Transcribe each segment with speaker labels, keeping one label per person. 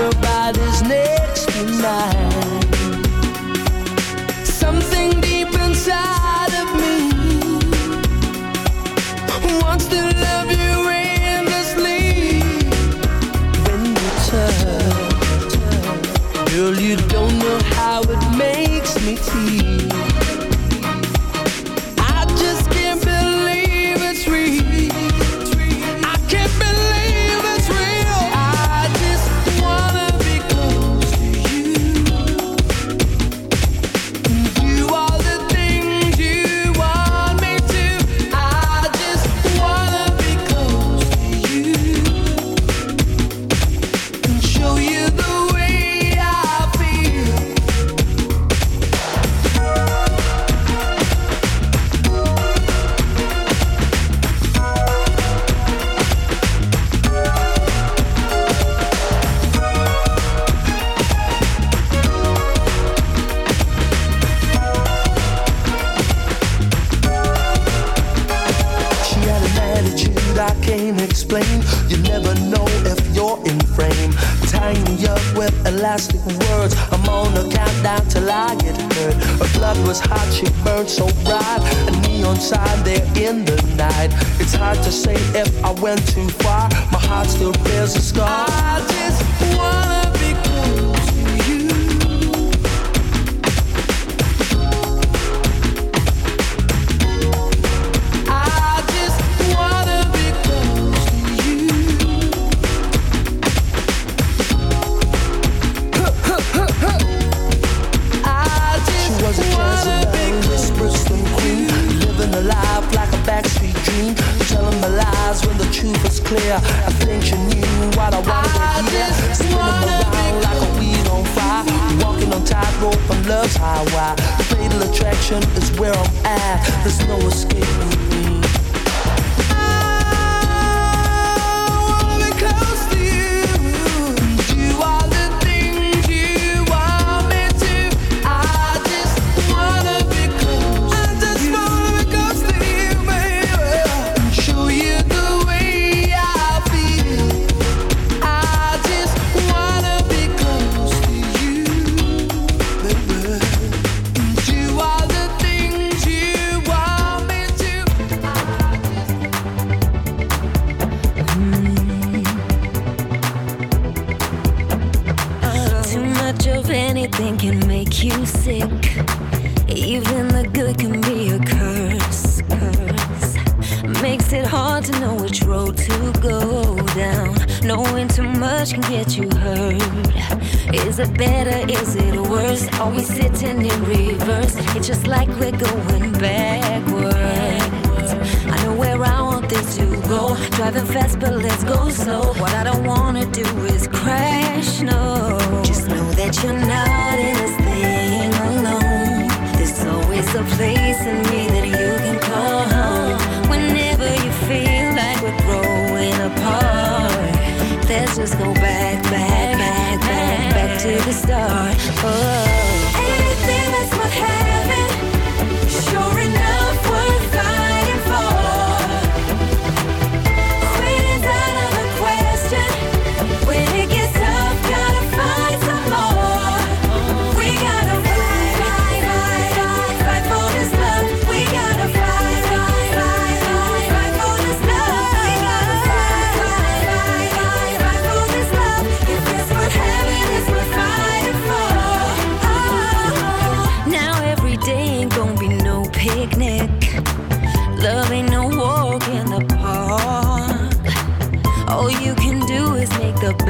Speaker 1: your.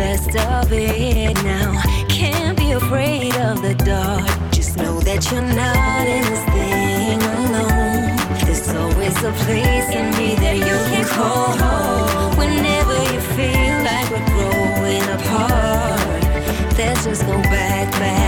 Speaker 2: best of it now. Can't be afraid of the dark. Just know that you're not in this thing alone. There's always a place in me that you can call home. Whenever you feel like we're growing apart, There's just no
Speaker 3: back, back.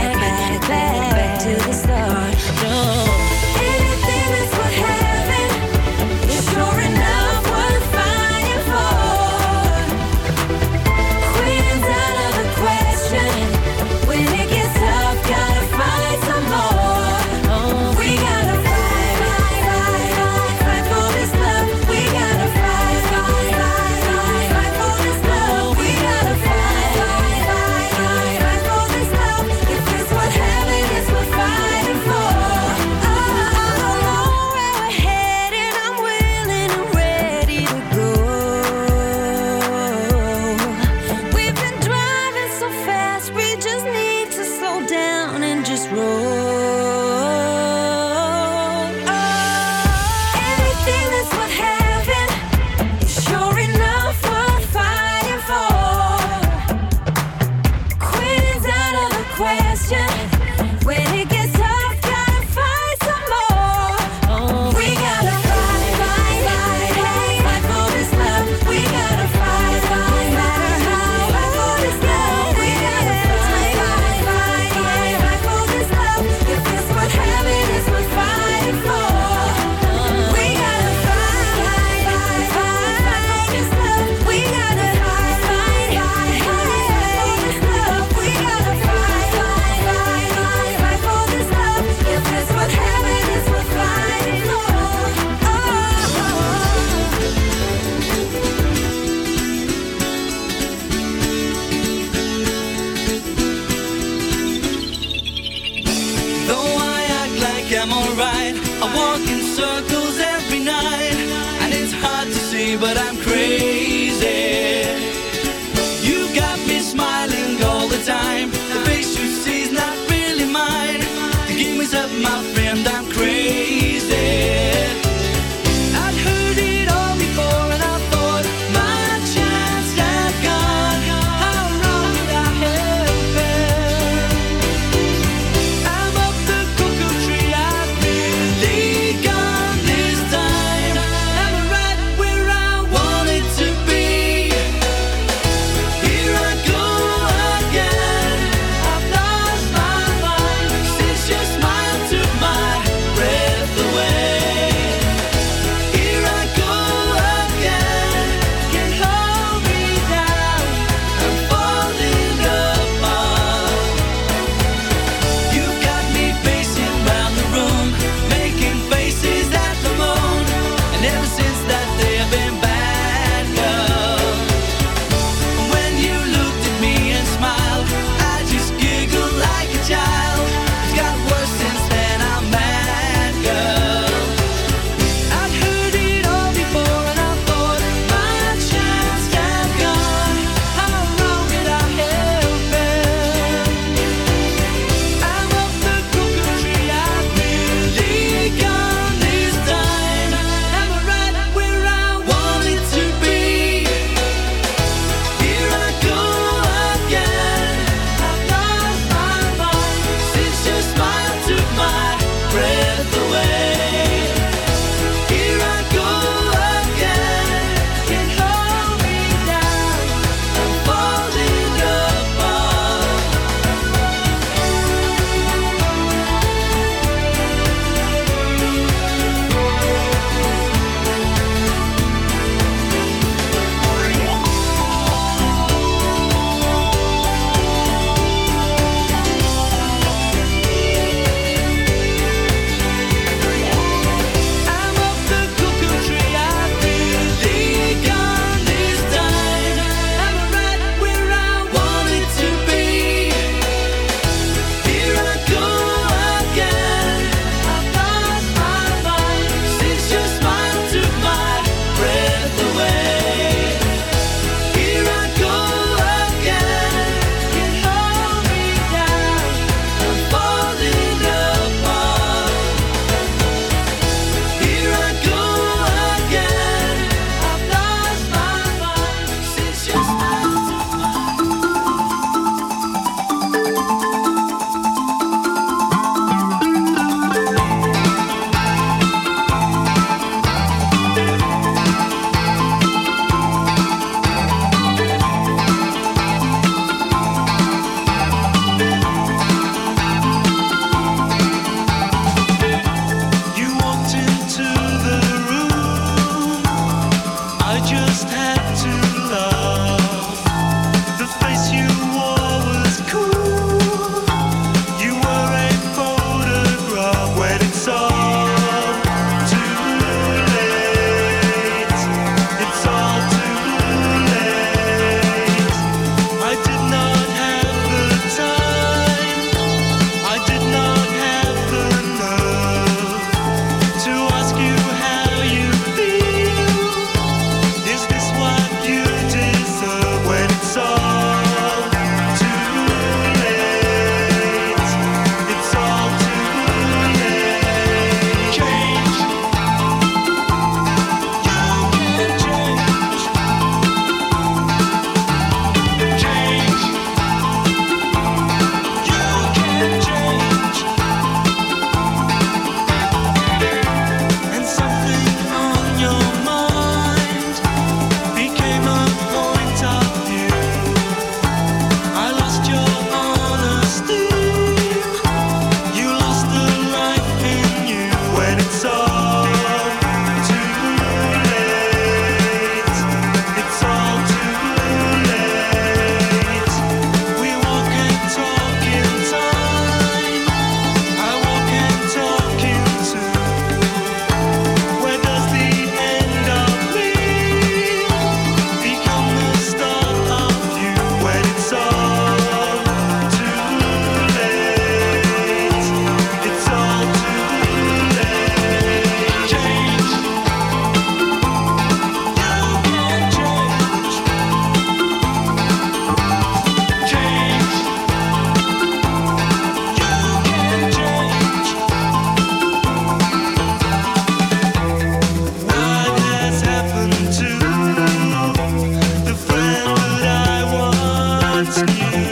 Speaker 3: left.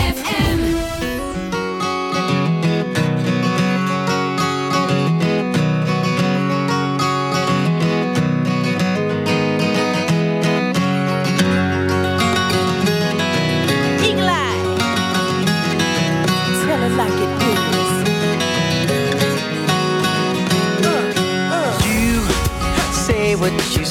Speaker 4: what you